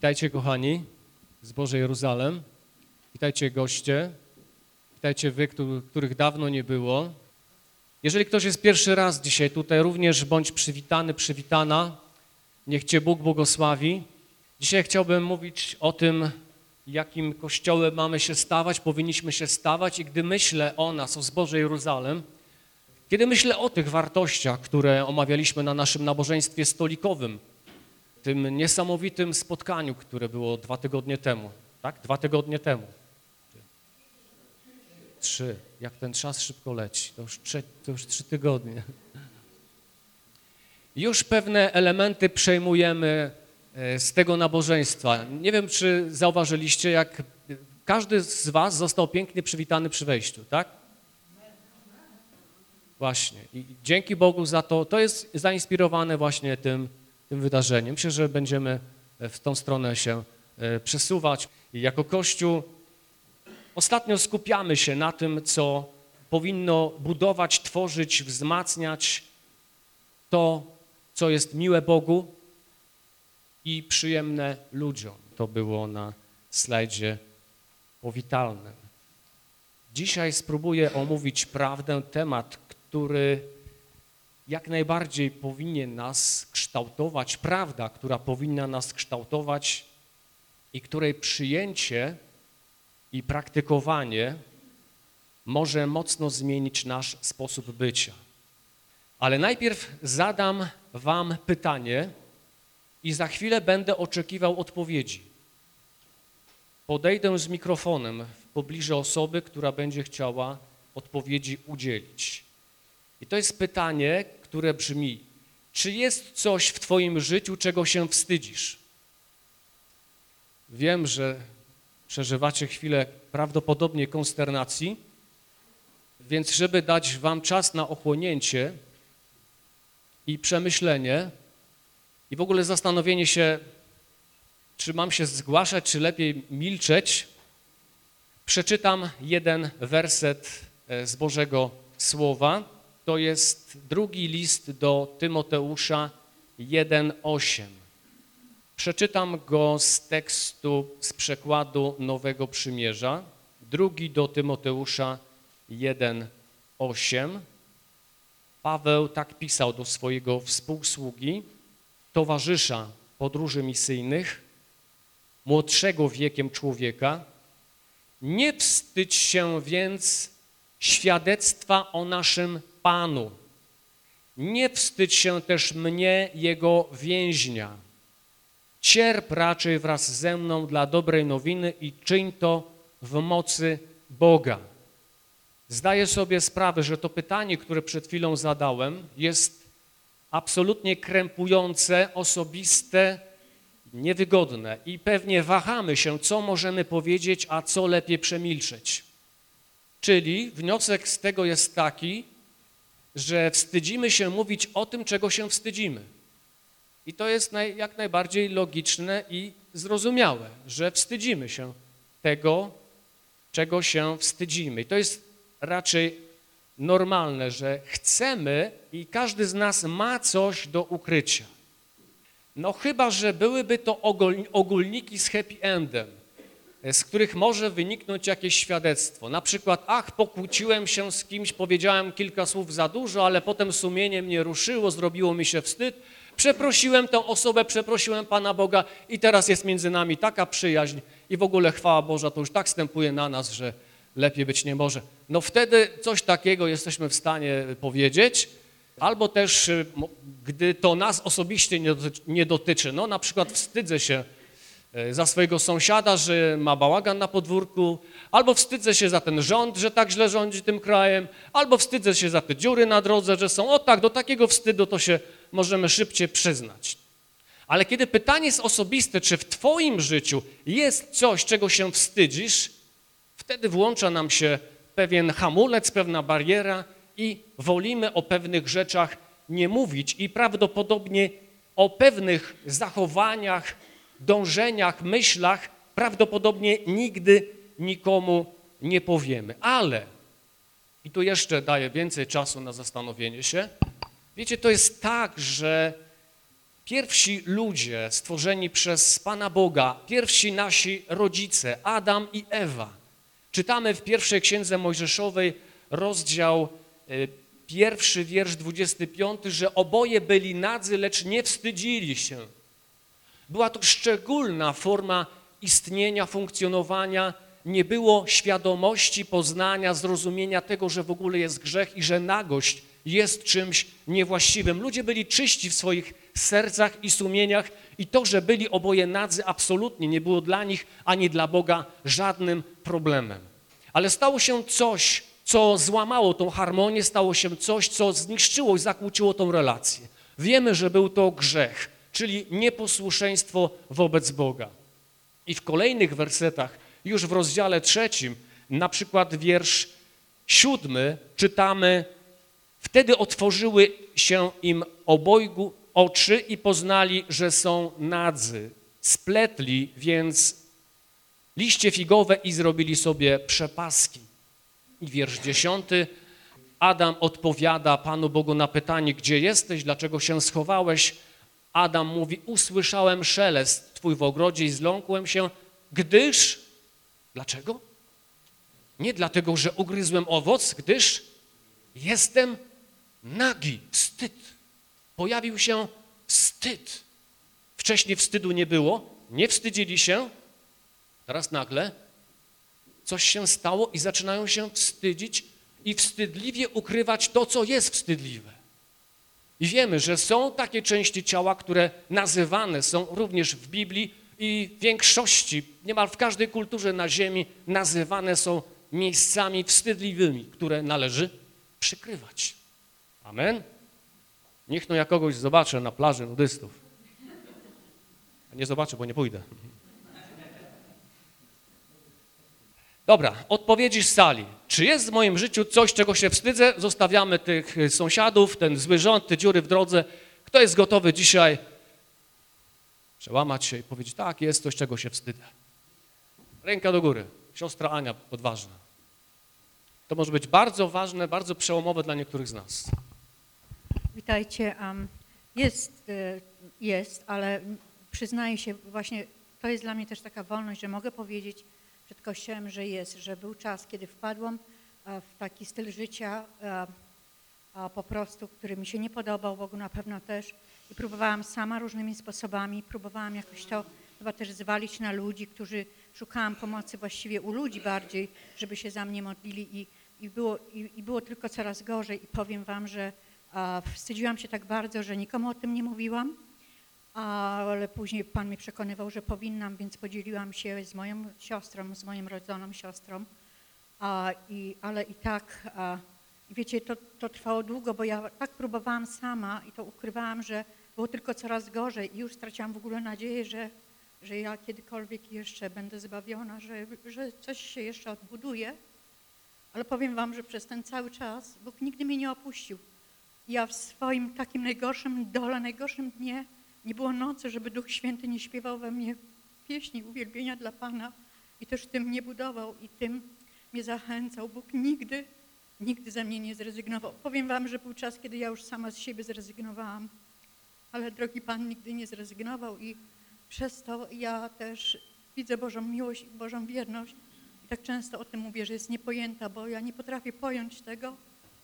Witajcie kochani z Bożej Jeruzalem. Witajcie goście. Witajcie wy, któ- których dawno nie było. Jeżeli ktoś jest pierwszy raz dzisiaj tutaj, również bądź przywitany, przywitana. Niech Cię Bóg błogosławi. Dzisiaj chciałbym mówić o tym, jakim kościołem mamy się stawać, powinniśmy się stawać i gdy myślę o nas, o zborze Jeruzalem, kiedy myślę o tych wartościach, które omawialiśmy na naszym nabożeństwie stolikowym, tym niesamowitym spotkaniu, które było dwa tygodnie temu, tak? Dwa tygodnie temu. Trzy. Jak ten czas szybko leci. To już, trze, to już trzy tygodnie. Już pewne elementy przejmujemy e, z tego nabożeństwa. Nie wiem, czy zauważyliście, jak każdy z was został pięknie przywitany przy wejściu, tak? Właśnie. I dzięki Bogu za to. To jest zainspirowane właśnie tym, tym wydarzeniem. Myślę, że będziemy w tą stronę się e, przesuwać. Jako Kościół ostatnio skupiamy się na tym, co powinno budować, tworzyć, wzmacniać to, co jest miłe Bogu i przyjemne ludziom. To było na slajdzie powitalnym. Dzisiaj spróbuję omówić prawdę, temat, który jak najbardziej powinien nas kształtować, prawda, która powinna nas kształtować i której przyjęcie i praktykowanie może mocno zmienić nasz sposób bycia. Ale najpierw zadam wam pytanie i za chwilę będę oczekiwał odpowiedzi. Podejdę z mikrofonem w pobliżu osoby, która będzie chciała odpowiedzi udzielić. I to jest pytanie, które brzmi, czy jest coś w twoim życiu, czego się wstydzisz? Wiem, że przeżywacie chwilę prawdopodobnie konsternacji, więc żeby dać wam czas na ochłonięcie i przemyślenie i w ogóle zastanowienie się, czy mam się zgłaszać, czy lepiej milczeć, przeczytam jeden werset e, z Bożego Słowa. To jest drugi list do Tymoteusza 1,8. Przeczytam go z tekstu, z przekładu Nowego Przymierza. Drugi do Tymoteusza 1,8. Paweł tak pisał do swojego współsługi, towarzysza podróży misyjnych, młodszego wiekiem człowieka. Nie wstydź się więc świadectwa o naszym Panu. Nie wstydź się też mnie, Jego więźnia. Cierp raczej wraz ze mną dla dobrej nowiny i czyń to w mocy Boga. Zdaję sobie sprawę, że to pytanie, które przed chwilą zadałem, jest absolutnie krępujące, osobiste, niewygodne i pewnie wahamy się, co możemy powiedzieć, a co lepiej przemilczeć. Czyli wniosek z tego jest taki, że wstydzimy się mówić o tym, czego się wstydzimy. I to jest naj, jak najbardziej logiczne i zrozumiałe, że wstydzimy się tego, czego się wstydzimy. I to jest raczej normalne, że chcemy i każdy z nas ma coś do ukrycia. No chyba, że byłyby to ogól- ogólniki z happy endem, z których może wyniknąć jakieś świadectwo. Na przykład, ach, pokłóciłem się z kimś, powiedziałem kilka słów za dużo, ale potem sumienie mnie ruszyło, zrobiło mi się wstyd, przeprosiłem tę osobę, przeprosiłem Pana Boga i teraz jest między nami taka przyjaźń i w ogóle chwała Boża to już tak stępuje na nas, że lepiej być nie może. No wtedy coś takiego jesteśmy w stanie powiedzieć, albo też, mo- gdy to nas osobiście nie dotyczy, no na przykład wstydzę się e, za swojego sąsiada, że ma bałagan na podwórku, albo wstydzę się za ten rząd, że tak źle rządzi tym krajem, albo wstydzę się za te dziury na drodze, że są, o tak, do takiego wstydu to się możemy szybciej przyznać. Ale kiedy pytanie jest osobiste, czy w twoim życiu jest coś, czego się wstydzisz, wtedy włącza nam się pewien hamulec, pewna bariera i wolimy o pewnych rzeczach nie mówić i prawdopodobnie o pewnych zachowaniach, dążeniach, myślach prawdopodobnie nigdy nikomu nie powiemy. Ale, i tu jeszcze daję więcej czasu na zastanowienie się, wiecie, to jest tak, że Pierwsi ludzie stworzeni przez Pana Boga, pierwsi nasi rodzice, Adam i Ewa. Czytamy w pierwszej księdze Mojżeszowej, rozdział y, pierwszy, wiersz 25, że oboje byli nadzy, lecz nie wstydzili się. Była to szczególna forma istnienia, funkcjonowania. Nie było świadomości, poznania, zrozumienia tego, że w ogóle jest grzech i że nagość jest czymś niewłaściwym. Ludzie byli czyści w swoich sercach i sumieniach i to, że byli oboje nadzy, absolutnie nie było dla nich ani dla Boga żadnym problemem. Ale stało się coś, co złamało tą harmonię, stało się coś, co zniszczyło i zakłóciło tą relację. Wiemy, że był to grzech, czyli nieposłuszeństwo wobec Boga. I w kolejnych wersetach, już w rozdziale trzecim, na przykład wiersz siódmy, czytamy Wtedy otworzyły się im obojgu oczy i poznali, że są nadzy. Spletli więc liście figowe i zrobili sobie przepaski. I wiersz dziesiąty. Adam odpowiada Panu Bogu na pytanie, gdzie jesteś, dlaczego się schowałeś? Adam mówi, usłyszałem szelest twój w ogrodzie i zląkłem się, gdyż, dlaczego? Nie dlatego, że ugryzłem owoc, gdyż jestem nagi, wstyd. Pojawił się wstyd. Wcześniej wstydu nie było, nie wstydzili się, teraz nagle coś się stało i zaczynają się wstydzić i wstydliwie ukrywać to, co jest wstydliwe. I wiemy, że są takie części ciała, które nazywane są również w Biblii i w większości, niemal w każdej kulturze na ziemi nazywane są miejscami wstydliwymi, które należy przykrywać. Amen? Niech no ja kogoś zobaczę na plaży nudystów. A nie zobaczę, bo nie pójdę. Dobra, odpowiedzi z sali. Czy jest w moim życiu coś, czego się wstydzę? Zostawiamy tych sąsiadów, ten zły rząd, te dziury w drodze. Kto jest gotowy dzisiaj przełamać się i powiedzieć, tak, jest coś, czego się wstydzę. Ręka do góry. Siostra Ania, odważna. To może być bardzo ważne, bardzo przełomowe dla niektórych z nas. Witajcie. Um, jest, y, jest, ale przyznaję się właśnie, to jest dla mnie też taka wolność, że mogę powiedzieć przed Kościołem, że jest, że był czas, kiedy wpadłam e, w taki styl życia e, po prostu, który mi się nie podobał, Bogu na pewno też. I próbowałam sama różnymi sposobami, próbowałam jakoś to chyba też zwalić na ludzi, którzy szukałam pomocy właściwie u ludzi bardziej, żeby się za mnie modlili. I, i, było, i, i było tylko coraz gorzej. I powiem wam, że a wstydziłam się tak bardzo, że nikomu o tym nie mówiłam, ale później Pan mnie przekonywał, że powinnam, więc podzieliłam się z moją siostrą, z moją rodzoną siostrą. A, i, ale i tak, a, wiecie, to, to trwało długo, bo ja tak próbowałam sama i to ukrywałam, że było tylko coraz gorzej i już straciłam w ogóle nadzieję, że, że ja kiedykolwiek jeszcze będę zbawiona, że, że coś się jeszcze odbuduje. Ale powiem wam, że przez ten cały czas Bóg nigdy mnie nie opuścił. Ja w swoim takim najgorszym dole, najgorszym dnie nie było nocy, żeby Duch Święty nie śpiewał we mnie pieśni uwielbienia dla Pana i też tym mnie budował i tym mnie zachęcał. Bóg nigdy, nigdy ze mnie nie zrezygnował. Powiem wam, że był czas, kiedy ja już sama z siebie zrezygnowałam, ale drogi Pan nigdy nie zrezygnował i przez to ja też widzę Bożą miłość, Bożą wierność i tak często o tym mówię, że jest niepojęta, bo ja nie potrafię pojąć tego,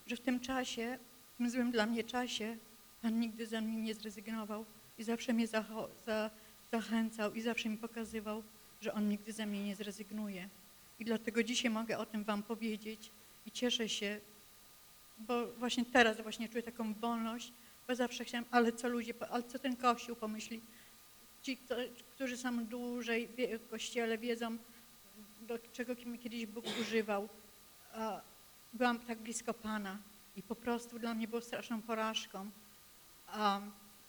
że w tym czasie w tym złym dla mnie czasie Pan nigdy ze mnie nie zrezygnował i zawsze mnie za, zachęcał i zawsze mi pokazywał, że On nigdy ze mnie nie zrezygnuje. I dlatego dzisiaj mogę o tym Wam powiedzieć i cieszę się, bo właśnie teraz właśnie czuję taką wolność, bo zawsze chciałam, ale co ludzie, ale co ten Kościół pomyśli? Ci, którzy są dłużej w Kościele, wiedzą, do czego kiedyś Bóg używał. Byłam tak blisko Pana i po prostu dla mnie było straszną porażką.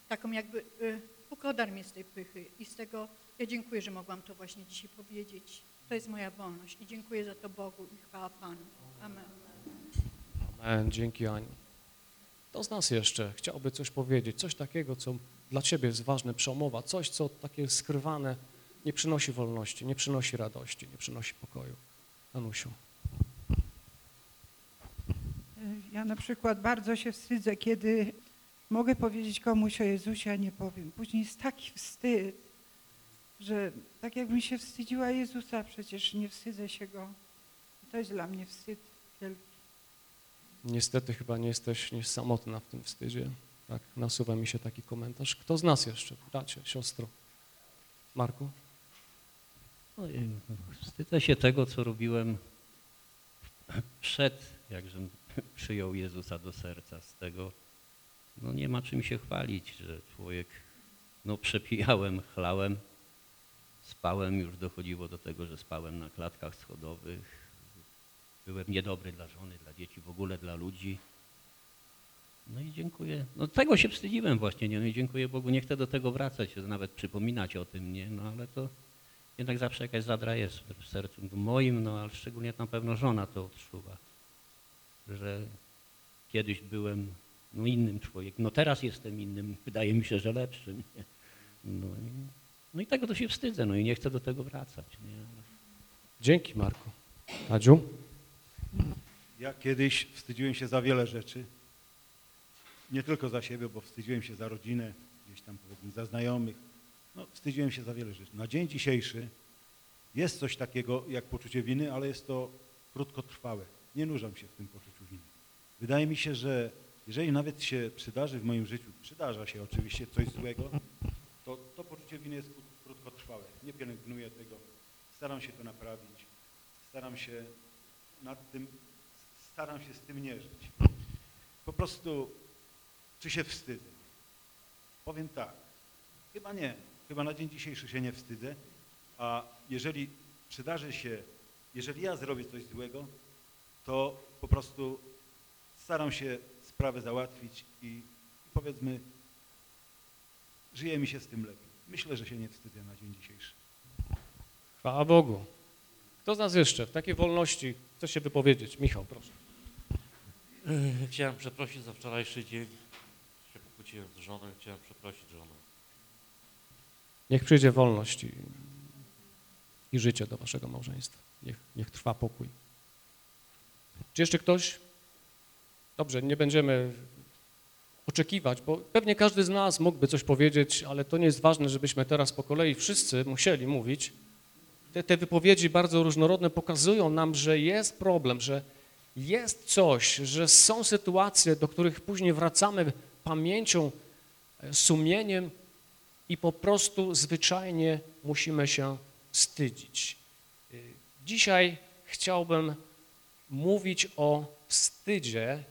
Taką jakby y, Bóg odarł mnie z tej pychy i z tego ja dziękuję, że mogłam to właśnie dzisiaj powiedzieć. To jest moja wolność i dziękuję za to Bogu i chwała Panu. Amen. Amen, dzięki Aniu. Kto z nas jeszcze chciałby coś powiedzieć, coś takiego, co dla Ciebie jest ważne, przełomowa, coś, co takie skrywane nie przynosi wolności, nie przynosi radości, nie przynosi pokoju. Anusiu. Ja na przykład bardzo się wstydzę, kiedy mogę powiedzieć komuś o Jezusie, a nie powiem. Później jest taki wstyd, że tak jakbym się wstydziła Jezusa, przecież nie wstydzę się Go. To jest dla mnie wstyd wielki. Niestety chyba nie jesteś nie samotna w tym wstydzie. Tak, nasuwa mi się taki komentarz. Kto z nas jeszcze? Bracie, siostro. Marku? Ojej, Wstydzę się tego, co robiłem przed, jakżem przyjął Jezusa do serca. Z tego no nie ma czym się chwalić, że człowiek, no przepijałem, chlałem, spałem, już dochodziło do tego, że spałem na klatkach schodowych. Byłem niedobry dla żony, dla dzieci, w ogóle dla ludzi. No i dziękuję. No tego się wstydziłem właśnie, nie? No i dziękuję Bogu. Nie chcę do tego wracać, nawet przypominać o tym, nie? No ale to jednak zawsze jakaś zadra jest w sercu moim, no ale szczególnie na pewno żona to odczuwa, że kiedyś byłem innym człowiekiem, no teraz jestem innym, wydaje mi się, że lepszym. Nie? No, i, no i tego to się wstydzę, no i nie chcę do tego wracać. Nie? Dzięki, Marku. Tadziu? Ja kiedyś wstydziłem się za wiele rzeczy. Nie tylko za siebie, bo wstydziłem się za rodzinę, gdzieś tam powiedzmy za znajomych. No, wstydziłem się za wiele rzeczy. Na dzień dzisiejszy jest coś takiego jak poczucie winy, ale jest to krótkotrwałe. Nie nurzam się w tym poczuciu winy. Wydaje mi się, że jeżeli nawet się przydarzy w moim życiu, przydarza się oczywiście coś złego, to to poczucie winy jest krót- krótkotrwałe. Nie pielęgnuję tego. Staram się to naprawić. Staram się nad tym, staram się z tym nie żyć. Po prostu, czy się wstydzę? Powiem tak, chyba nie. Chyba na dzień dzisiejszy się nie wstydzę, a jeżeli przydarzy się, jeżeli ja zrobię coś złego, to po prostu staram się sprawę załatwić i, powiedzmy, żyje mi się z tym lepiej. Myślę, że się nie wstydzę na dzień dzisiejszy. Chwała Bogu. Kto z nas jeszcze w takiej wolności chce się wypowiedzieć? Michał, proszę. Yy, Chciałem przeprosić za wczorajszy dzień. Się pokłóciłem z żoną, chciałem przeprosić żonę. Niech przyjdzie wolność i, i życie do waszego małżeństwa. Niech, niech trwa pokój. Czy jeszcze ktoś? Dobrze, nie będziemy oczekiwać, bo pewnie każdy z nas mógłby coś powiedzieć, ale to nie jest ważne, żebyśmy teraz po kolei wszyscy musieli mówić. Te, te wypowiedzi bardzo różnorodne pokazują nam, że jest problem, że jest coś, że są sytuacje, do których później wracamy pamięcią, e, sumieniem i po prostu zwyczajnie musimy się wstydzić. Y, Dzisiaj chciałbym mówić o wstydzie,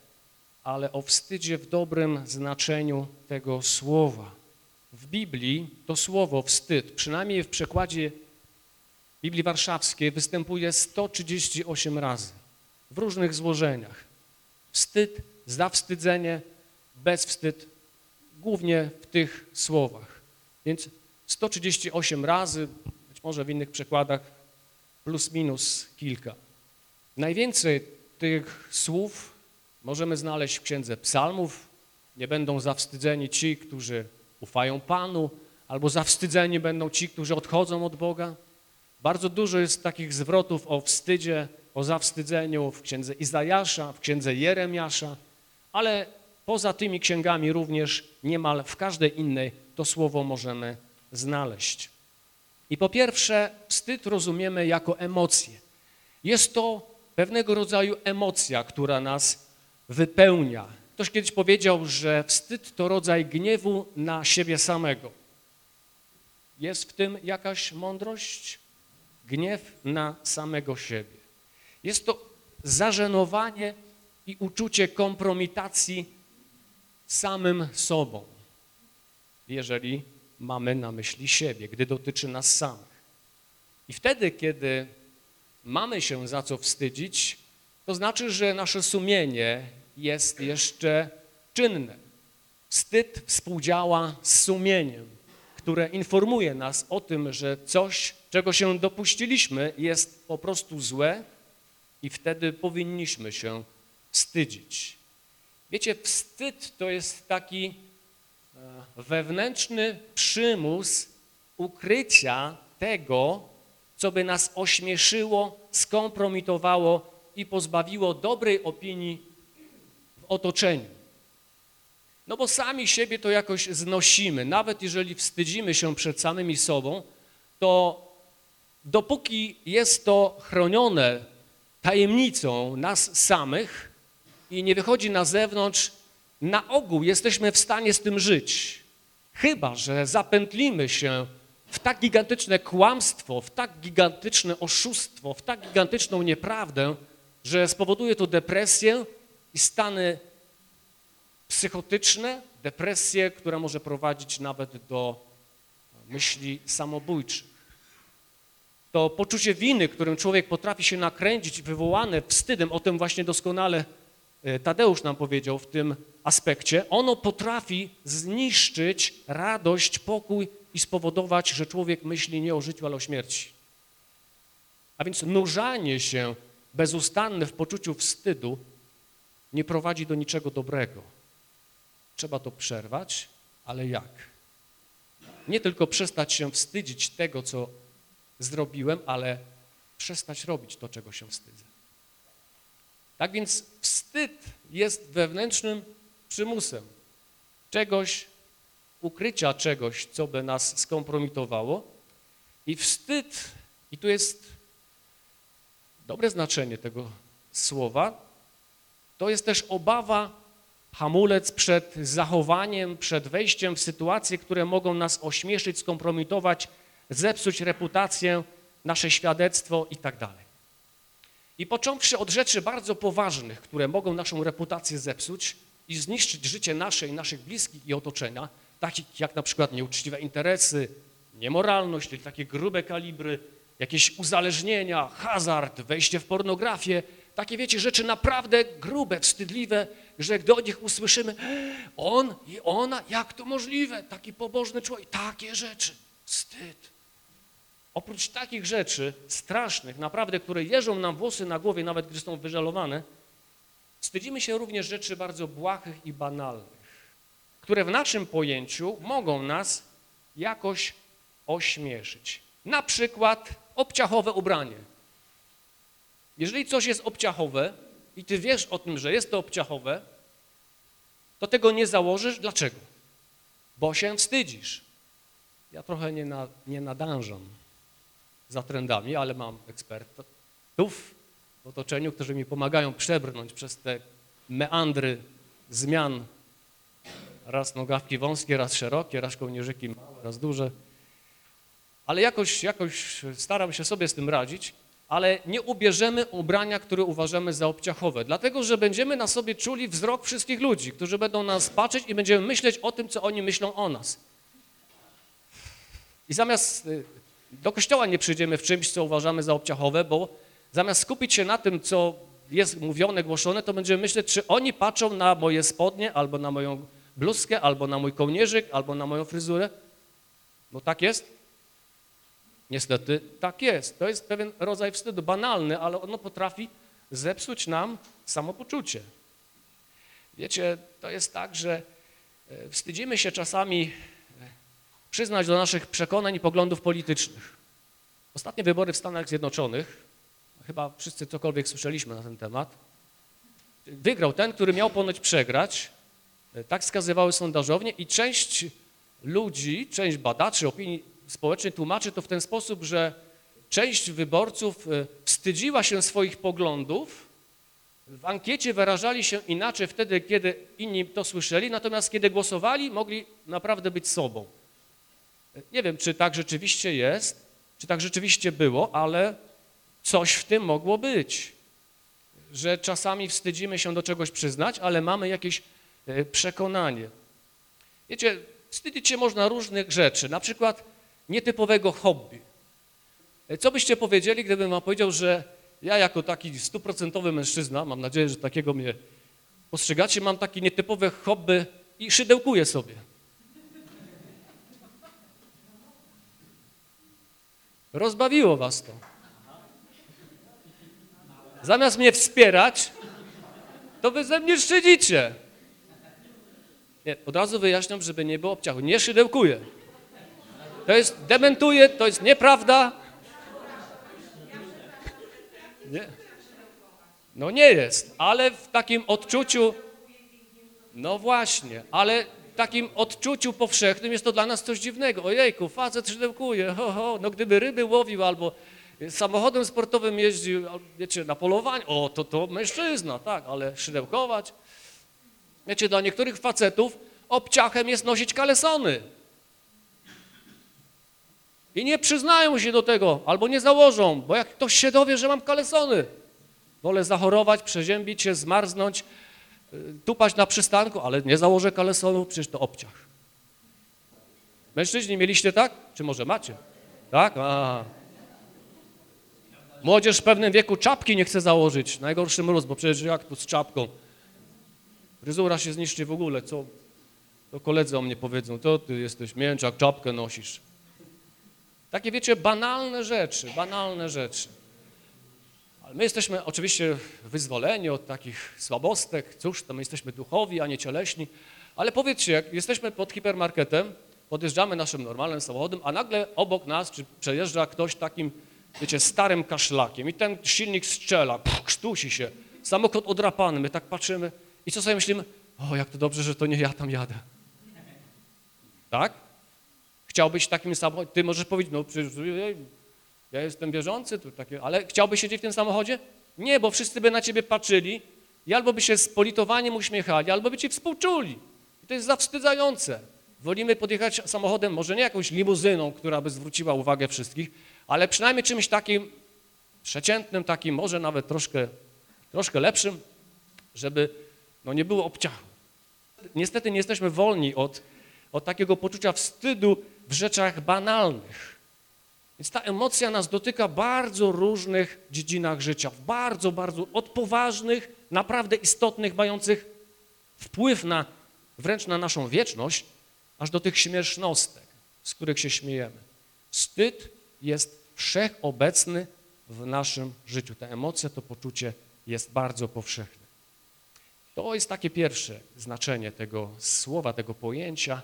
ale o wstydzie w dobrym znaczeniu tego słowa. W Biblii to słowo wstyd, przynajmniej w przekładzie Biblii Warszawskiej, występuje 138 razy w różnych złożeniach. Wstyd, zawstydzenie, bezwstyd, głównie w tych słowach. Więc 138 razy, być może w innych przekładach plus minus kilka. Najwięcej tych słów możemy znaleźć w Księdze Psalmów. Nie będą zawstydzeni ci, którzy ufają Panu, albo zawstydzeni będą ci, którzy odchodzą od Boga. Bardzo dużo jest takich zwrotów o wstydzie, o zawstydzeniu w Księdze Izajasza, w Księdze Jeremiasza, ale poza tymi księgami również niemal w każdej innej to słowo możemy znaleźć. I po pierwsze, wstyd rozumiemy jako emocję. Jest to pewnego rodzaju emocja, która nas wypełnia. Ktoś kiedyś powiedział, że wstyd to rodzaj gniewu na siebie samego. Jest w tym jakaś mądrość? Gniew na samego siebie. Jest to zażenowanie i uczucie kompromitacji samym sobą, jeżeli mamy na myśli siebie, gdy dotyczy nas samych. I wtedy, kiedy mamy się za co wstydzić, to znaczy, że nasze sumienie jest jeszcze czynne. Wstyd współdziała z sumieniem, które informuje nas o tym, że coś, czego się dopuściliśmy, jest po prostu złe i wtedy powinniśmy się wstydzić. Wiecie, wstyd to jest taki e, wewnętrzny przymus ukrycia tego, co by nas ośmieszyło, skompromitowało i pozbawiło dobrej opinii w otoczeniu. No bo sami siebie to jakoś znosimy. Nawet jeżeli wstydzimy się przed samymi sobą, to dopóki jest to chronione tajemnicą nas samych i nie wychodzi na zewnątrz, na ogół jesteśmy w stanie z tym żyć. Chyba, że zapętlimy się w tak gigantyczne kłamstwo, w tak gigantyczne oszustwo, w tak gigantyczną nieprawdę, że spowoduje to depresję i stany psychotyczne, depresję, która może prowadzić nawet do myśli samobójczych. To poczucie winy, którym człowiek potrafi się nakręcić, wywołane wstydem, o tym właśnie doskonale e, Tadeusz nam powiedział w tym aspekcie, ono potrafi zniszczyć radość, pokój i spowodować, że człowiek myśli nie o życiu, ale o śmierci. A więc nurzanie się bezustanne w poczuciu wstydu nie prowadzi do niczego dobrego. Trzeba to przerwać, ale jak? Nie tylko przestać się wstydzić tego, co zrobiłem, ale przestać robić to, czego się wstydzę. Tak więc wstyd jest wewnętrznym przymusem czegoś, ukrycia czegoś, co by nas skompromitowało i wstyd, i tu jest dobre znaczenie tego słowa, to jest też obawa, hamulec przed zachowaniem, przed wejściem w sytuacje, które mogą nas ośmieszyć, skompromitować, zepsuć reputację, nasze świadectwo i tak dalej. I począwszy od rzeczy bardzo poważnych, które mogą naszą reputację zepsuć i zniszczyć życie nasze i naszych bliskich i otoczenia, takich jak na przykład nieuczciwe interesy, niemoralność, czyli takie grube kalibry, jakieś uzależnienia, hazard, wejście w pornografię, takie wiecie, rzeczy naprawdę grube, wstydliwe, że gdy o nich usłyszymy, on i ona, jak to możliwe, taki pobożny człowiek, takie rzeczy, wstyd. Oprócz takich rzeczy strasznych, naprawdę, które jeżą nam włosy na głowie, nawet gdy są wyżalowane, wstydzimy się również rzeczy bardzo błahych i banalnych, które w naszym pojęciu mogą nas jakoś ośmieszyć. Na przykład obciachowe ubranie. Jeżeli coś jest obciachowe i ty wiesz o tym, że jest to obciachowe, to tego nie założysz. Dlaczego? Bo się wstydzisz. Ja trochę nie, na, nie nadążam za trendami, ale mam ekspertów w otoczeniu, którzy mi pomagają przebrnąć przez te meandry zmian. Raz nogawki wąskie, raz szerokie, raz kołnierzyki małe, raz duże. Ale jakoś, jakoś staram się sobie z tym radzić, ale nie ubierzemy ubrania, które uważamy za obciachowe, dlatego że będziemy na sobie czuli wzrok wszystkich ludzi, którzy będą nas patrzeć i będziemy myśleć o tym, co oni myślą o nas. I zamiast y, do kościoła nie przyjdziemy w czymś, co uważamy za obciachowe, bo zamiast skupić się na tym, co jest mówione, głoszone, to będziemy myśleć, czy oni patrzą na moje spodnie, albo na moją bluzkę, albo na mój kołnierzyk, albo na moją fryzurę. Bo tak jest. Niestety tak jest. To jest pewien rodzaj wstydu, banalny, ale ono potrafi zepsuć nam samopoczucie. Wiecie, to jest tak, że e, wstydzimy się czasami e, przyznać do naszych przekonań i poglądów politycznych. Ostatnie wybory w Stanach Zjednoczonych, chyba wszyscy cokolwiek słyszeliśmy na ten temat, wygrał ten, który miał ponoć przegrać, e, tak wskazywały sondażownie i część ludzi, część badaczy opinii społecznej tłumaczy to w ten sposób, że część wyborców e, wstydziła się swoich poglądów, w ankiecie wyrażali się inaczej wtedy, kiedy inni to słyszeli, natomiast kiedy głosowali, mogli naprawdę być sobą. Nie wiem, czy tak rzeczywiście jest, czy tak rzeczywiście było, ale coś w tym mogło być, że czasami wstydzimy się do czegoś przyznać, ale mamy jakieś e, przekonanie. Wiecie, wstydzić się można różnych rzeczy, na przykład nietypowego hobby. E, Co byście powiedzieli, gdybym wam powiedział, że ja jako taki stuprocentowy mężczyzna, mam nadzieję, że takiego mnie postrzegacie, mam takie nietypowe hobby i szydełkuję sobie. Rozbawiło was to. Zamiast mnie wspierać, to wy ze mnie szydzicie. Nie, od razu wyjaśniam, żeby nie było obciachu. Nie szydełkuję. To jest, dementuję, to jest nieprawda. Nie. No nie jest, ale w takim odczuciu, No właśnie, ale w takim odczuciu powszechnym jest to dla nas coś dziwnego. Ojejku, facet szydełkuje, ho, ho. no gdyby ryby łowił albo samochodem sportowym jeździł, wiecie, na polowanie, o, to to mężczyzna, tak, ale szydełkować. Wiecie, dla niektórych facetów obciachem jest nosić kalesony. I nie przyznają się do tego, albo nie założą, bo jak ktoś się dowie, że mam kalesony, wolę zachorować, przeziębić się, zmarznąć, y, tupać na przystanku, ale nie założę kalesonów, przecież to obciach. Mężczyźni mieliście tak? Czy może macie? Tak? A. Młodzież w pewnym wieku czapki nie chce założyć. Najgorszy mróz, bo przecież jak tu z czapką? Fryzura się zniszczy w ogóle, co? To koledzy o mnie powiedzą, to ty jesteś mięczak, czapkę nosisz. Takie wiecie, banalne rzeczy, banalne rzeczy. Ale my jesteśmy oczywiście wyzwoleni od takich słabostek, cóż, to my jesteśmy duchowi, a nie cieleśni, ale powiedzcie, jak jesteśmy pod hipermarketem, podjeżdżamy naszym normalnym samochodem, a nagle obok nas czy przejeżdża ktoś takim, wiecie, starym kaszlakiem i ten silnik strzela, pff, krztusi się, samochód odrapany, my tak patrzymy i co sobie myślimy? O, jak to dobrze, że to nie ja tam jadę. Tak? Chciałbyś takim samochodzie, ty możesz powiedzieć, no przecież ja jestem wierzący, to takie, ale chciałbyś siedzieć w tym samochodzie? Nie, bo wszyscy by na ciebie patrzyli i albo by się z politowaniem uśmiechali, albo by ci współczuli. I to jest zawstydzające. Wolimy podjechać samochodem, może nie jakąś limuzyną, która by zwróciła uwagę wszystkich, ale przynajmniej czymś takim przeciętnym, takim może nawet troszkę, troszkę lepszym, żeby no, nie było obciachu. Niestety nie jesteśmy wolni od, od takiego poczucia wstydu w rzeczach banalnych. Więc ta emocja nas dotyka w bardzo różnych dziedzinach życia, w bardzo, bardzo od poważnych, naprawdę istotnych, mających wpływ na wręcz na naszą wieczność, aż do tych śmiesznostek, z których się śmiejemy. Wstyd jest wszechobecny w naszym życiu. Ta emocja, to poczucie jest bardzo powszechne. To jest takie pierwsze znaczenie tego słowa, tego pojęcia.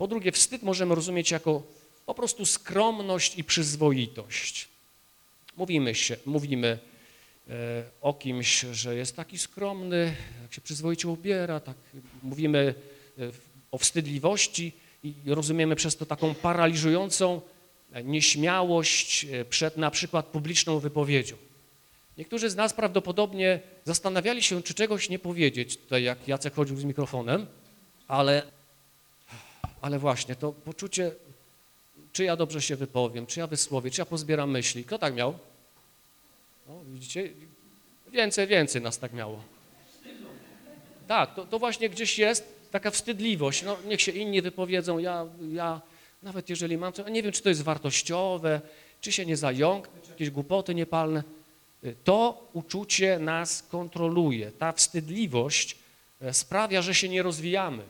Po drugie, wstyd możemy rozumieć jako po prostu skromność i przyzwoitość. Mówimy, się, mówimy e, o kimś, że jest taki skromny, jak się przyzwoicie ubiera, tak mówimy e, o wstydliwości i rozumiemy przez to taką paraliżującą e, nieśmiałość przed na przykład publiczną wypowiedzią. Niektórzy z nas prawdopodobnie zastanawiali się, czy czegoś nie powiedzieć, tutaj jak Jacek chodził z mikrofonem, ale, ale właśnie to poczucie, czy ja dobrze się wypowiem, czy ja wysłowię, czy ja pozbieram myśli. Kto tak miał? No, widzicie? Więcej, więcej nas tak miało. Tak, to, to właśnie gdzieś jest taka wstydliwość. No, niech się inni wypowiedzą, ja, ja nawet jeżeli mam a nie wiem, czy to jest wartościowe, czy się nie zająknę, czy jakieś głupoty niepalne. To uczucie nas kontroluje. Ta wstydliwość e, sprawia, że się nie rozwijamy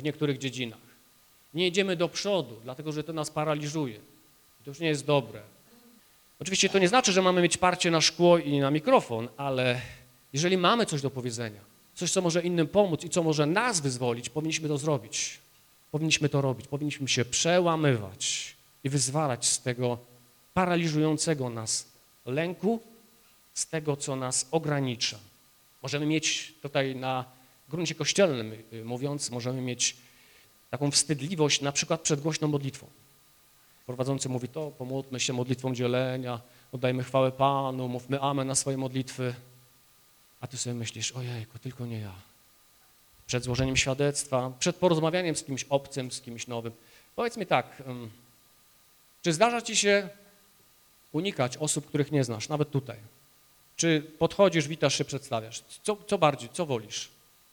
w niektórych dziedzinach. Nie jedziemy do przodu, dlatego że to nas paraliżuje. To już nie jest dobre. Oczywiście to nie znaczy, że mamy mieć parcie na szkło i na mikrofon, ale jeżeli mamy coś do powiedzenia, coś, co może innym pomóc i co może nas wyzwolić, powinniśmy to zrobić. Powinniśmy to robić. Powinniśmy się przełamywać i wyzwalać z tego paraliżującego nas lęku, z tego, co nas ogranicza. Możemy mieć tutaj na gruncie kościelnym y, mówiąc, możemy mieć taką wstydliwość na przykład przed głośną modlitwą. Prowadzący mówi to, pomódlmy się modlitwą dzielenia, oddajmy chwałę Panu, mówmy amen na swoje modlitwy. A ty sobie myślisz, ojejku, tylko nie ja. Przed złożeniem świadectwa, przed porozmawianiem z kimś obcym, z kimś nowym. Powiedz mi tak, czy zdarza ci się unikać osób, których nie znasz, nawet tutaj? Czy podchodzisz, witasz się, przedstawiasz? Co, co bardziej, co wolisz?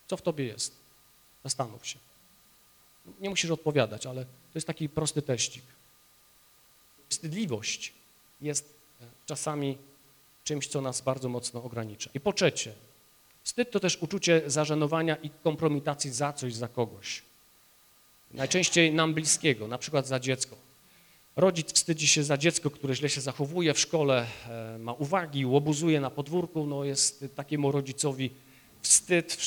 Co w tobie jest? Zastanów się. Nie musisz odpowiadać, ale to jest taki prosty teścik. Wstydliwość jest e, czasami czymś, co nas bardzo mocno ogranicza. I po trzecie, wstyd to też uczucie zażenowania i kompromitacji za coś, za kogoś. Najczęściej nam bliskiego, na przykład za dziecko. Rodzic wstydzi się za dziecko, które źle się zachowuje w szkole, e, ma uwagi, łobuzuje na podwórku, no jest takiemu rodzicowi wstyd,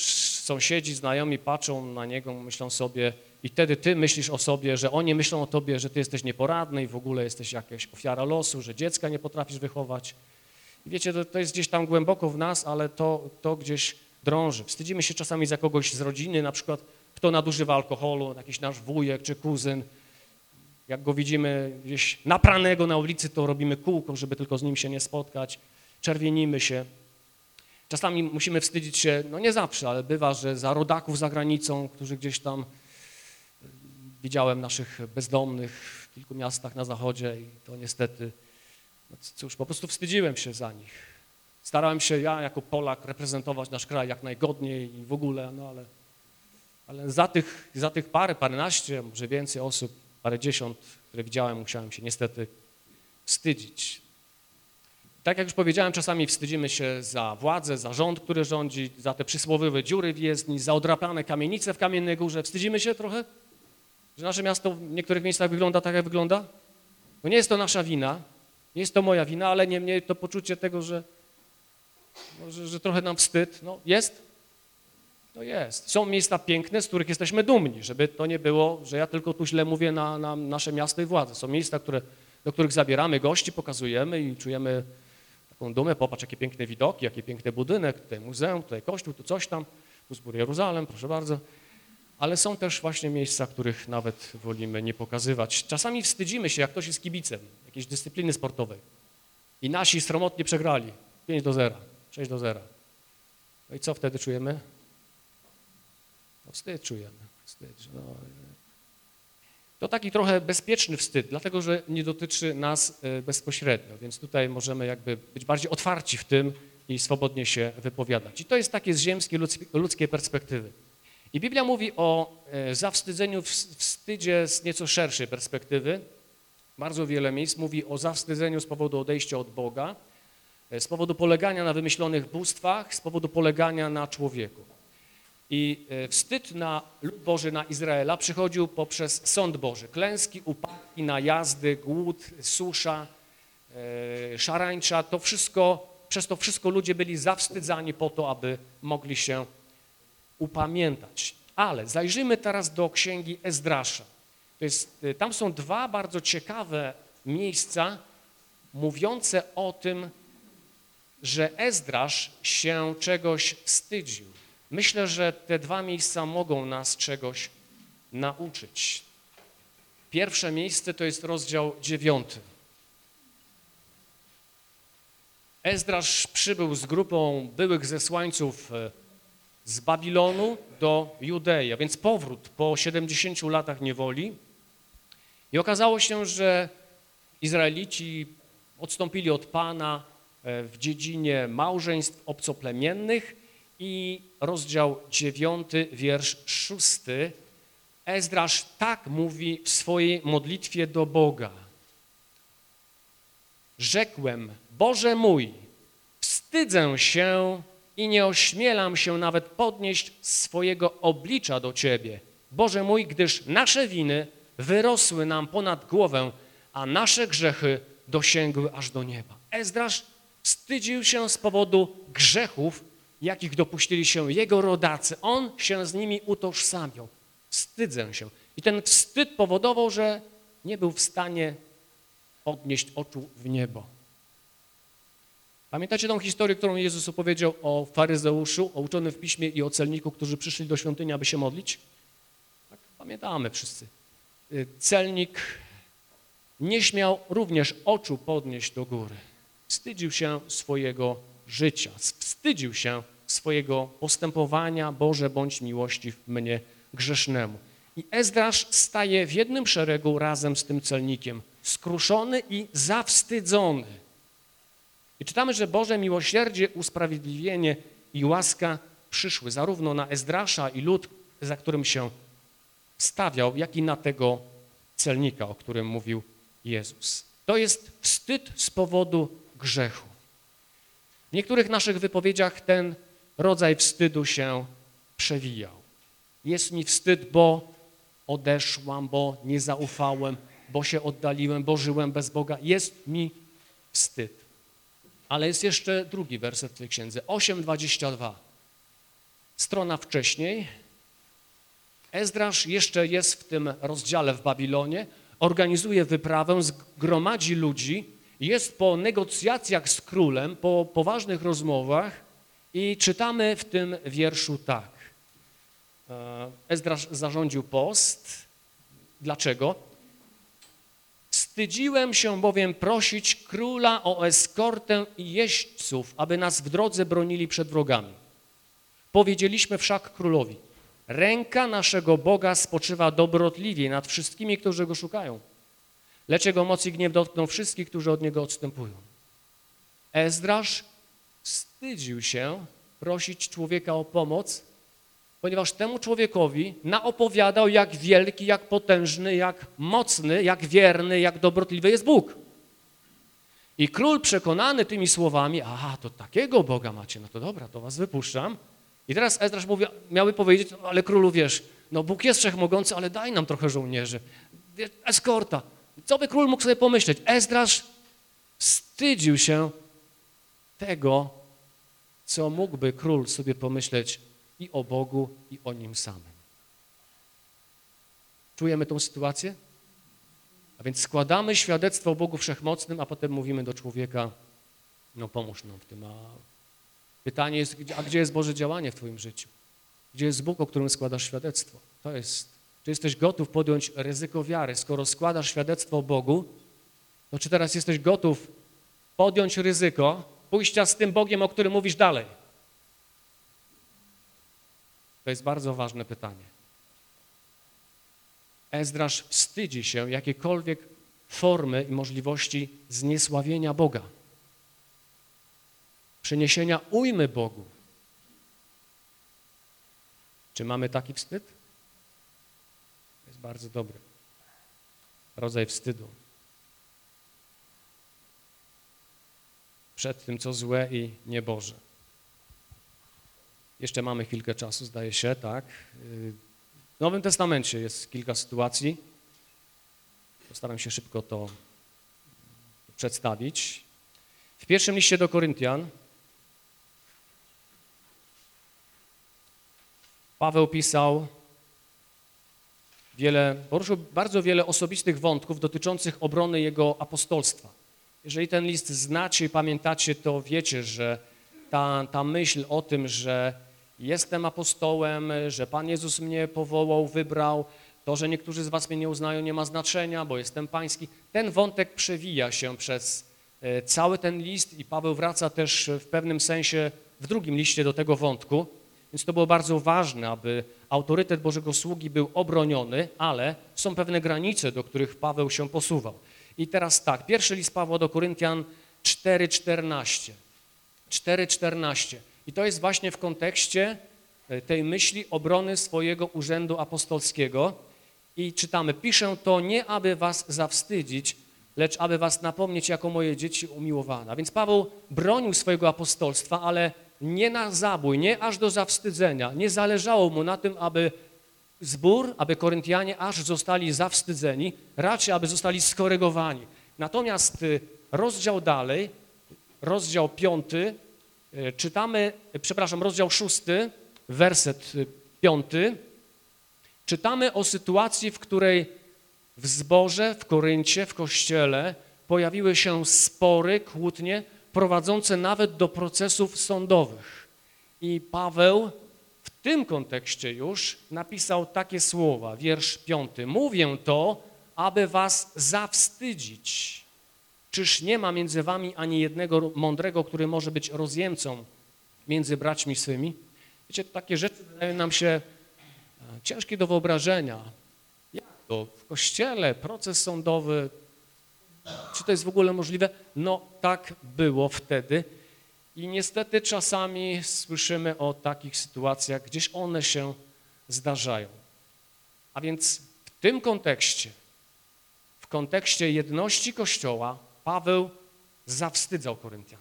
sąsiedzi, znajomi patrzą na niego, myślą sobie i wtedy ty myślisz o sobie, że oni myślą o tobie, że ty jesteś nieporadny i w ogóle jesteś jakaś ofiara losu, że dziecka nie potrafisz wychować. I wiecie, to, to jest gdzieś tam głęboko w nas, ale to, to gdzieś drąży. Wstydzimy się czasami za kogoś z rodziny, na przykład kto nadużywa alkoholu, jakiś nasz wujek czy kuzyn. Jak go widzimy gdzieś napranego na ulicy, to robimy kółko, żeby tylko z nim się nie spotkać. Czerwienimy się. Czasami musimy wstydzić się, no nie zawsze, ale bywa, że za rodaków za granicą, którzy gdzieś tam y, widziałem naszych bezdomnych w kilku miastach na zachodzie i to niestety, no cóż, po prostu wstydziłem się za nich. Starałem się ja jako Polak reprezentować nasz kraj jak najgodniej i w ogóle, no ale, ale za, tych, za tych parę, paręnaście, może więcej osób, parę dziesiąt, które widziałem, musiałem się niestety wstydzić. Tak jak już powiedziałem, czasami wstydzimy się za władzę, za rząd, który rządzi, za te przysłowiowe dziury w jezdni, za odrapane kamienice w Kamiennej Górze. Wstydzimy się trochę, że nasze miasto w niektórych miejscach wygląda tak, jak wygląda? Nie jest to nasza wina, nie jest to moja wina, ale niemniej to poczucie tego, że, no, że, że trochę nam wstyd, no jest? No jest. Są miejsca piękne, z których jesteśmy dumni, żeby to nie było, że ja tylko tu źle mówię na, na nasze miasto i władzę. Są miejsca, które, do których zabieramy gości, pokazujemy i czujemy taką dumę, popatrz jakie piękne widoki, jaki piękny budynek, tutaj muzeum, tutaj kościół, tu coś tam, tu zbór Jeruzalem, proszę bardzo. Ale są też właśnie miejsca, których nawet wolimy nie pokazywać. Czasami wstydzimy się, jak ktoś jest kibicem jakiejś dyscypliny sportowej i nasi sromotnie przegrali 5 do 0, 6 do 0. No i co wtedy czujemy? No wstyd czujemy, wstyd. No, to taki trochę bezpieczny wstyd, dlatego że nie dotyczy nas e, bezpośrednio, więc tutaj możemy jakby być bardziej otwarci w tym i swobodnie się wypowiadać. I to jest takie z ziemskiej, ludzkiej- perspektywy. I Biblia mówi o e, zawstydzeniu, ws- wstydzie z nieco szerszej perspektywy. Bardzo wiele miejsc mówi o zawstydzeniu z powodu odejścia od Boga, e, z powodu polegania na wymyślonych bóstwach, z powodu polegania na człowieku. I e, wstyd na lud Boży, na Izraela przychodził poprzez sąd Boży. Klęski, upadki, najazdy, głód, susza, e, szarańcza, to wszystko, przez to wszystko ludzie byli zawstydzani po to, aby mogli się upamiętać. Ale zajrzyjmy teraz do księgi Ezdrasza. To jest, e, tam są dwa bardzo ciekawe miejsca mówiące o tym, że Ezdrasz się czegoś wstydził. Myślę, że te dwa miejsca mogą nas czegoś nauczyć. Pierwsze miejsce to jest rozdział dziewiąty. Ezdrasz przybył z grupą byłych zesłańców e, z Babilonu do Judei, a więc powrót po 70 latach niewoli. I okazało się, że Izraelici odstąpili od Pana e, w dziedzinie małżeństw obcoplemiennych i rozdział 9, wiersz 6. Ezdrasz tak mówi w swojej modlitwie do Boga. Rzekłem, Boże mój, wstydzę się i nie ośmielam się nawet podnieść swojego oblicza do Ciebie. Boże mój, gdyż nasze winy wyrosły nam ponad głowę, a nasze grzechy dosięgły aż do nieba. Ezdrasz wstydził się z powodu grzechów, jakich dopuścili się jego rodacy. On się z nimi utożsamiał. Wstydzę się. I ten wstyd powodował, że nie był w stanie podnieść oczu w niebo. Pamiętacie tą historię, którą Jezus opowiedział o faryzeuszu, o uczonym w piśmie i o celniku, którzy przyszli do świątyni, aby się modlić? Tak, pamiętamy wszyscy. Y, Celnik nie śmiał również oczu podnieść do góry. Wstydził się swojego życia, wstydził się swojego postępowania, Boże, bądź miłości w mnie grzesznemu. I Ezdrasz staje w jednym szeregu razem z tym celnikiem, skruszony i zawstydzony. I czytamy, że Boże miłosierdzie, usprawiedliwienie i łaska przyszły zarówno na Ezdrasza i lud, za którym się stawiał, jak i na tego celnika, o którym mówił Jezus. To jest wstyd z powodu grzechu. W niektórych naszych wypowiedziach ten rodzaj wstydu się przewijał. Jest mi wstyd, bo odeszłam, bo nie zaufałem, bo się oddaliłem, bo żyłem bez Boga. Jest mi wstyd. Ale jest jeszcze drugi werset w tej księdze, 8,22. Strona wcześniej. Ezdrasz jeszcze jest w tym rozdziale w Babilonie, organizuje wyprawę, zgromadzi ludzi, jest po negocjacjach z królem, po poważnych rozmowach I czytamy w tym wierszu tak. E, Ezdrasz zarządził post. Dlaczego? Wstydziłem się bowiem prosić króla o eskortę i jeźdźców, aby nas w drodze bronili przed wrogami. Powiedzieliśmy wszak królowi, ręka naszego Boga spoczywa dobrotliwie nad wszystkimi, którzy go szukają. Lecz jego moc i gniew dotkną wszystkich, którzy od niego odstępują. Ezdrasz wstydził się prosić człowieka o pomoc, ponieważ temu człowiekowi naopowiadał, jak wielki, jak potężny, jak mocny, jak wierny, jak dobrotliwy jest Bóg. I król przekonany tymi słowami, aha, to takiego Boga macie, no to dobra, to was wypuszczam. I teraz Ezdrasz mówi, miały powiedzieć, no, ale królu wiesz, no Bóg jest wszechmogący, ale daj nam trochę żołnierzy, eskorta. Co by król mógł sobie pomyśleć? Ezdrasz wstydził się tego, co mógłby król sobie pomyśleć i o Bogu, i o nim samym. Czujemy tą sytuację? A więc składamy świadectwo o Bogu Wszechmocnym, a potem mówimy do człowieka, no pomóż nam w tym. A pytanie jest, a gdzie jest Boże działanie w twoim życiu? Gdzie jest Bóg, o którym składasz świadectwo? To jest, czy jesteś gotów podjąć ryzyko wiary? Skoro składasz świadectwo Bogu, to czy teraz jesteś gotów podjąć ryzyko pójścia z tym Bogiem, o którym mówisz dalej? To jest bardzo ważne pytanie. Ezdrasz wstydzi się jakiejkolwiek formy i możliwości zniesławienia Boga, przyniesienia ujmy Bogu. Czy mamy taki wstyd? Bardzo dobry rodzaj wstydu. Przed tym, co złe i nieboże. Jeszcze mamy chwilkę czasu, zdaje się, tak? W Nowym Testamencie jest kilka sytuacji. Postaram się szybko to przedstawić. W pierwszym liście do Koryntian Paweł pisał wiele, poruszył bardzo wiele osobistych wątków dotyczących obrony jego apostolstwa. Jeżeli ten list znacie i pamiętacie, to wiecie, że ta, ta myśl o tym, że jestem apostołem, że Pan Jezus mnie powołał, wybrał, to, że niektórzy z was mnie nie uznają, nie ma znaczenia, bo jestem pański. Ten wątek przewija się przez e, cały ten list i Paweł wraca też w pewnym sensie w drugim liście do tego wątku. Więc to było bardzo ważne, aby autorytet Bożego sługi był obroniony, ale są pewne granice, do których Paweł się posuwał. I teraz tak, pierwszy list Pawła do Koryntian 4,14. 4,14. I to jest właśnie w kontekście e, tej myśli obrony swojego urzędu apostolskiego. I czytamy, piszę to nie aby was zawstydzić, lecz aby was napomnieć jako moje dzieci umiłowane. A więc Paweł bronił swojego apostolstwa, ale nie na zabój, nie aż do zawstydzenia. Nie zależało mu na tym, aby zbór, aby Koryntianie aż zostali zawstydzeni, raczej aby zostali skorygowani. Natomiast y, rozdział dalej, rozdział piąty, y, czytamy, przepraszam, rozdział szósty, werset y, piąty, czytamy o sytuacji, w której w zborze, w Koryncie, w kościele pojawiły się spory, kłótnie, prowadzące nawet do procesów sądowych. I Paweł w tym kontekście już napisał takie słowa, wiersz piąty. Mówię to, aby was zawstydzić. Czyż nie ma między wami ani jednego mądrego, który może być rozjemcą między braćmi swymi? Wiecie, takie rzeczy wydają nam się e, ciężkie do wyobrażenia. Jak to? W kościele proces sądowy, czy to jest w ogóle możliwe? No tak było wtedy i niestety czasami słyszymy o takich sytuacjach, gdzieś one się zdarzają. A więc w tym kontekście, w kontekście jedności Kościoła, Paweł zawstydzał Koryntian.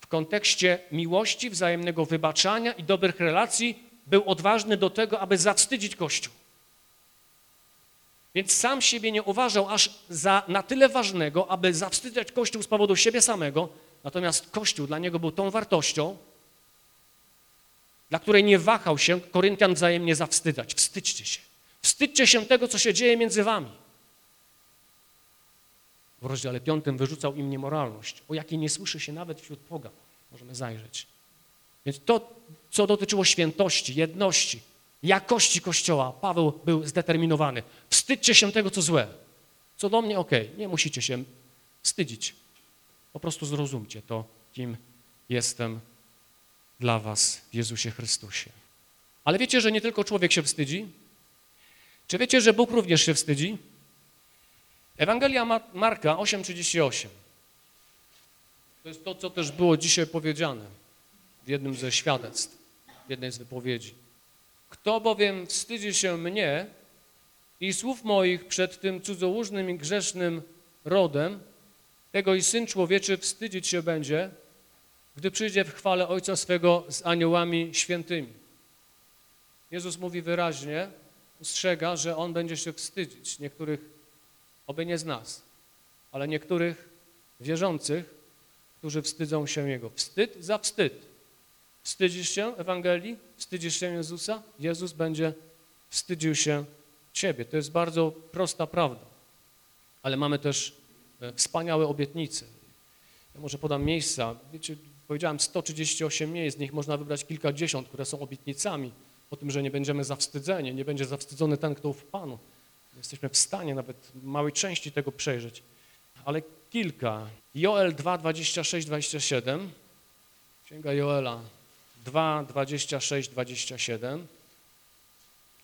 W kontekście miłości, wzajemnego wybaczania i dobrych relacji był odważny do tego, aby zawstydzić Kościół. Więc sam siebie nie uważał aż za na tyle ważnego, aby zawstydzać Kościół z powodu siebie samego, natomiast Kościół dla niego był tą wartością, dla której nie wahał się Koryntian wzajemnie zawstydzać. Wstydźcie się. Wstydźcie się tego, co się dzieje między wami. W rozdziale piątym wyrzucał im niemoralność, o jakiej nie słyszy się nawet wśród pogan. Możemy zajrzeć. Więc to, co dotyczyło świętości, jedności, jakości Kościoła, Paweł był zdeterminowany. Wstydźcie się tego, co złe. Co do mnie, okej, nie musicie się wstydzić. Po prostu zrozumcie to, kim jestem dla was w Jezusie Chrystusie. Ale wiecie, że nie tylko człowiek się wstydzi? Czy wiecie, że Bóg również się wstydzi? Ewangelia Ma- Marka 8,38. To jest to, co też było dzisiaj powiedziane w jednym ze świadectw, w jednej z wypowiedzi. Kto bowiem wstydzi się mnie i słów moich przed tym cudzołóżnym i grzesznym rodem, tego i Syn Człowieczy wstydzić się będzie, gdy przyjdzie w chwale Ojca swego z aniołami świętymi. Jezus mówi wyraźnie, ustrzega, że On będzie się wstydzić niektórych, oby nie z nas, ale niektórych wierzących, którzy wstydzą się Jego. Wstyd za wstyd. Wstydzisz się Ewangelii? Wstydzisz się Jezusa? Jezus będzie wstydził się Ciebie. To jest bardzo prosta prawda. Ale mamy też e, wspaniałe obietnice. Ja może podam miejsca. Wiecie, powiedziałem 138 miejsc, z nich można wybrać kilkadziesiąt, które są obietnicami o tym, że nie będziemy zawstydzeni, nie będzie zawstydzony ten, kto w Panu. Jesteśmy w stanie nawet małej części tego przejrzeć. Ale kilka. Joel 2, 26, 27. Księga Joela 2, 26, 27.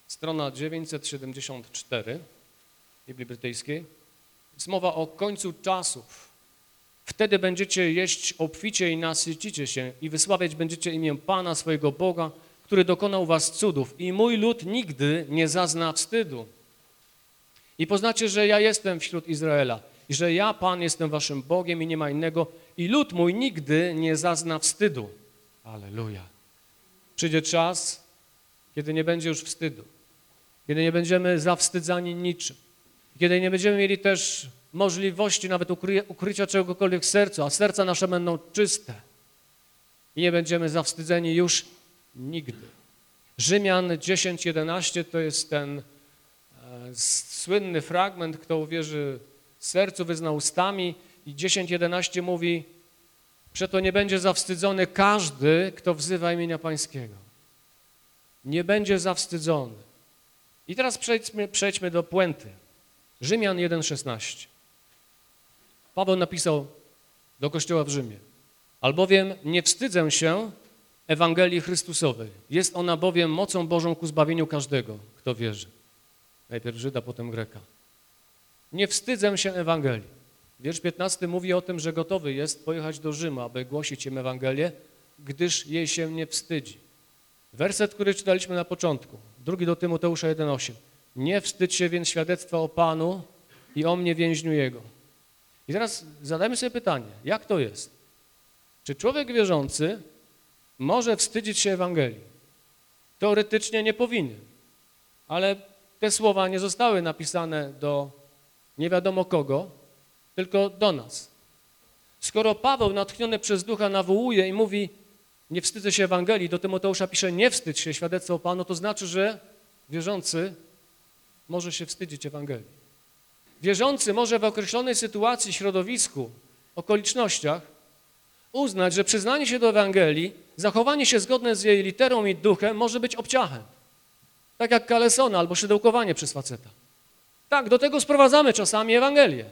Strona 974 Biblii Brytyjskiej. Jest mowa o końcu czasów. Wtedy będziecie jeść obficie i nasycicie się i wysławiać będziecie imię Pana swojego Boga, który dokonał was cudów i mój lud nigdy nie zazna wstydu. I poznacie, że ja jestem wśród Izraela i że ja, Pan, jestem waszym Bogiem i nie ma innego i lud mój nigdy nie zazna wstydu. Aleluja. Przyjdzie czas, kiedy nie będzie już wstydu, kiedy nie będziemy zawstydzani niczym, kiedy nie będziemy mieli też możliwości nawet ukry ukrycia czegokolwiek w sercu, a serca nasze będą czyste i nie będziemy zawstydzeni już nigdy. Rzymian 10:11 to jest ten e, słynny fragment, kto uwierzy sercu, wyzna ustami i 10:11 mówi, przeto nie będzie zawstydzony każdy, kto wzywa imienia Pańskiego. Nie będzie zawstydzony. I teraz przejdźmy, przejdźmy do puenty. Rzymian 1,16. Paweł napisał do kościoła w Rzymie. Albowiem nie wstydzę się Ewangelii Chrystusowej. Jest ona bowiem mocą Bożą ku zbawieniu każdego, kto wierzy. Najpierw Żyda, potem Greka. Nie wstydzę się Ewangelii. Wiersz 15 mówi o tym, że gotowy jest pojechać do Rzymu, aby głosić im Ewangelię, gdyż jej się nie wstydzi. Werset, który czytaliśmy na początku, drugi do Tymoteusza 1,8. Nie wstydź się więc świadectwa o Panu i o mnie więźniu Jego. I teraz zadajmy sobie pytanie, jak to jest? Czy człowiek wierzący może wstydzić się Ewangelii? Teoretycznie nie powinien, ale te słowa nie zostały napisane do nie wiadomo kogo, tylko do nas. Skoro Paweł natchniony przez Ducha nawołuje i mówi nie wstydzę się Ewangelii, do Tymoteusza pisze nie wstydź się świadectwa o Panu, to znaczy, że wierzący może się wstydzić Ewangelii. Wierzący może w określonej sytuacji, środowisku, okolicznościach uznać, że przyznanie się do Ewangelii, zachowanie się zgodne z jej literą i duchem może być obciachem. Tak jak kalesona albo szydełkowanie przez faceta. Tak, do tego sprowadzamy czasami Ewangelię.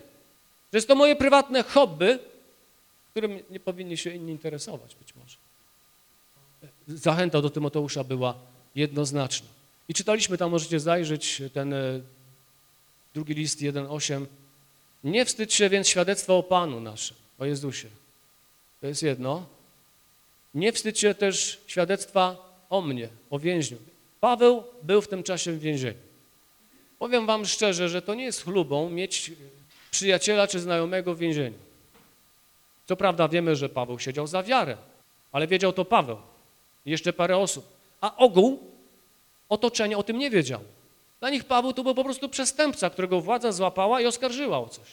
Że jest to moje prywatne hobby, którym nie powinni się inni interesować być może. Zachęta do Tymoteusza była jednoznaczna. I czytaliśmy tam, możecie zajrzeć, ten e, drugi list 1,8. Nie wstydź się więc świadectwa o Panu naszym, o Jezusie. To jest jedno. Nie wstydź się też świadectwa o mnie, o więźniu. Paweł był w tym czasie w więzieniu. Powiem wam szczerze, że to nie jest chlubą mieć przyjaciela czy znajomego w więzieniu. Co prawda wiemy, że Paweł siedział za wiarę, ale wiedział to Paweł i jeszcze parę osób. A ogół otoczenie o tym nie wiedział. Dla nich Paweł to był po prostu przestępca, którego władza złapała i oskarżyła o coś.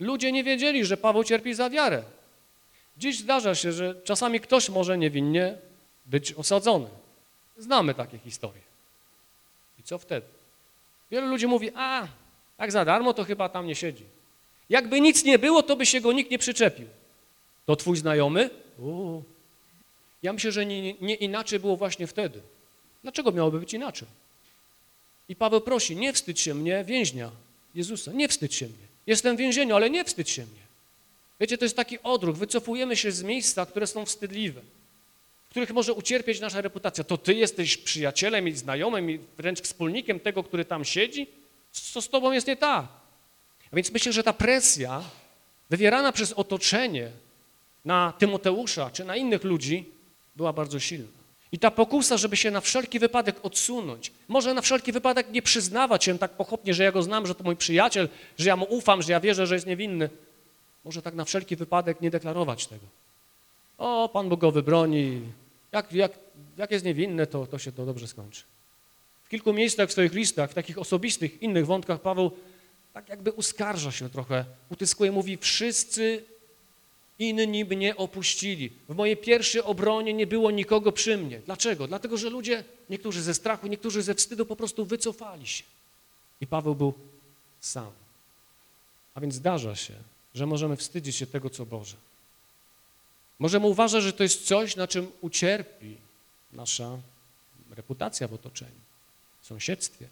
Ludzie nie wiedzieli, że Paweł cierpi za wiarę. Dziś zdarza się, że czasami ktoś może niewinnie być osadzony. Znamy takie historie. I co wtedy? Wielu ludzi mówi, a, tak za darmo to chyba tam nie siedzi. Jakby nic nie było, to by się go nikt nie przyczepił. To twój znajomy? Uuu. Ja myślę, że nie, nie inaczej było właśnie wtedy. Dlaczego miałoby być inaczej? I Paweł prosi, nie wstydź się mnie, więźnia Jezusa, nie wstydź się mnie. Jestem w więzieniu, ale nie wstydź się mnie. Wiecie, to jest taki odruch, wycofujemy się z miejsca, które są wstydliwe, w których może ucierpieć nasza reputacja. To ty jesteś przyjacielem i znajomym i wręcz wspólnikiem tego, który tam siedzi? Co z tobą jest nie tak? A więc myślę, że ta presja wywierana przez otoczenie na Tymoteusza czy na innych ludzi była bardzo silna. I ta pokusa, żeby się na wszelki wypadek odsunąć, może na wszelki wypadek nie przyznawać się tak pochopnie, że ja go znam, że to mój przyjaciel, że ja mu ufam, że ja wierzę, że jest niewinny. Może tak na wszelki wypadek nie deklarować tego. O, Pan Bóg go wybroni. Jak, jak, jak jest niewinny, to, to się to dobrze skończy. W kilku miejscach w swoich listach, w takich osobistych, innych wątkach Paweł tak jakby uskarża się trochę, utyskuje, mówi wszyscy inni mnie opuścili. W mojej pierwszej obronie nie było nikogo przy mnie. Dlaczego? Dlatego, że ludzie, niektórzy ze strachu, niektórzy ze wstydu po prostu wycofali się. I Paweł był sam. A więc zdarza się, że możemy wstydzić się tego, co Boże. Możemy uważać, że to jest coś, na czym ucierpi nasza reputacja w otoczeniu, sąsiedztwie.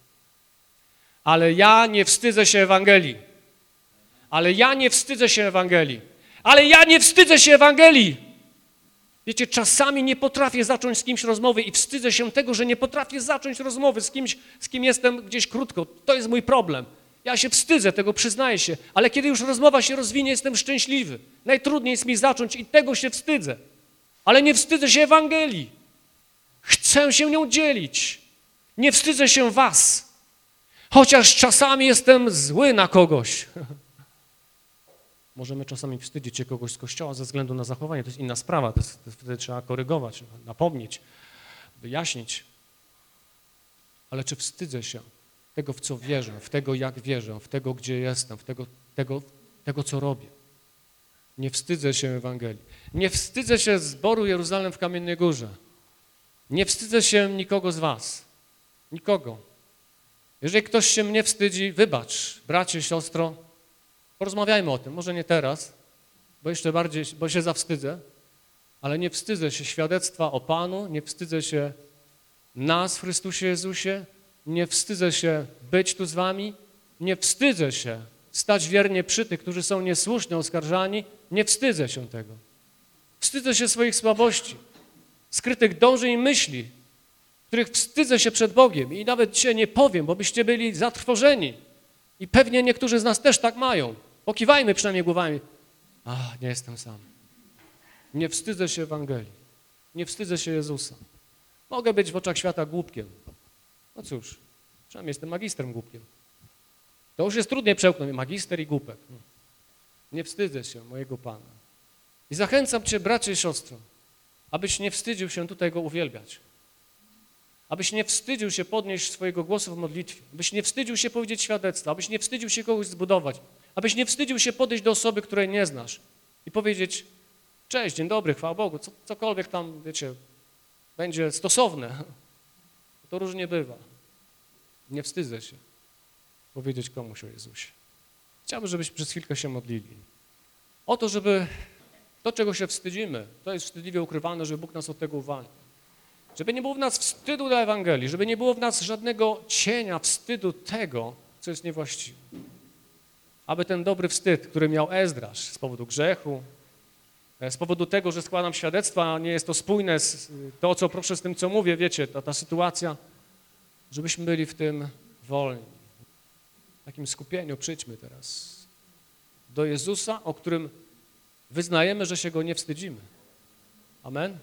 Ale ja nie wstydzę się Ewangelii. Ale ja nie wstydzę się Ewangelii. Ale ja nie wstydzę się Ewangelii. Wiecie, czasami nie potrafię zacząć z kimś rozmowy i wstydzę się tego, że nie potrafię zacząć rozmowy z kimś, z kim jestem gdzieś krótko. To jest mój problem. Ja się wstydzę, tego przyznaję się, ale kiedy już rozmowa się rozwinie, jestem szczęśliwy. Najtrudniej jest mi zacząć i tego się wstydzę. Ale nie wstydzę się Ewangelii. Chcę się nią dzielić. Nie wstydzę się was. Chociaż czasami jestem zły na kogoś. Możemy czasami wstydzić się kogoś z kościoła ze względu na zachowanie. To jest inna sprawa. To, jest, wtedy trzeba korygować, napomnieć, wyjaśnić. Ale czy wstydzę się tego, w co wierzę, w tego, jak wierzę, w tego, gdzie jestem, w tego, tego, tego co robię? Nie wstydzę się Ewangelii. Nie wstydzę się zboru Jeruzalem w Kamiennej Górze. Nie wstydzę się nikogo z was. Nikogo. Jeżeli ktoś się mnie wstydzi, wybacz, bracie, siostro, porozmawiajmy o tym, może nie teraz, bo jeszcze bardziej, bo się zawstydzę, ale nie wstydzę się świadectwa o Panu, nie wstydzę się nas w Chrystusie Jezusie, nie wstydzę się być tu z wami, nie wstydzę się stać wiernie przy tych, którzy są niesłusznie oskarżani, nie wstydzę się tego. Wstydzę się swoich słabości, skrytych dążeń i myśli, których wstydzę się przed Bogiem i nawet dzisiaj nie powiem, bo byście byli zatrwożeni. I pewnie niektórzy z nas też tak mają. Pokiwajmy przynajmniej głowami. A, nie jestem sam. Nie wstydzę się Ewangelii. Nie wstydzę się Jezusa. Mogę być w oczach świata głupkiem. No cóż, przynajmniej jestem magistrem głupkiem. To już jest trudniej przełknąć, magister i głupek. No. Nie wstydzę się mojego Pana. I zachęcam Cię, bracie i siostro, abyś nie wstydził się tutaj Go uwielbiać. Abyś nie wstydził się podnieść swojego głosu w modlitwie, abyś nie wstydził się powiedzieć świadectwa, abyś nie wstydził się kogoś zbudować, abyś nie wstydził się podejść do osoby, której nie znasz i powiedzieć cześć, dzień dobry, chwała Bogu, co, cokolwiek tam, wiecie, będzie stosowne. To różnie bywa. Nie wstydzę się powiedzieć komuś o Jezusie. Chciałbym, żebyśmy przez chwilkę się modlili. O to, żeby to, czego się wstydzimy, to jest wstydliwie ukrywane, żeby Bóg nas od tego uwalnił. Żeby nie było w nas wstydu dla Ewangelii, żeby nie było w nas żadnego cienia wstydu tego, co jest niewłaściwe. Aby ten dobry wstyd, który miał Ezdrasz z powodu grzechu, e, z powodu tego, że składam świadectwa, a nie jest to spójne z to, co proszę z tym, co mówię, wiecie, ta, ta sytuacja, żebyśmy byli w tym wolni. W takim skupieniu przyjdźmy teraz do Jezusa, o którym wyznajemy, że się Go nie wstydzimy. Amen.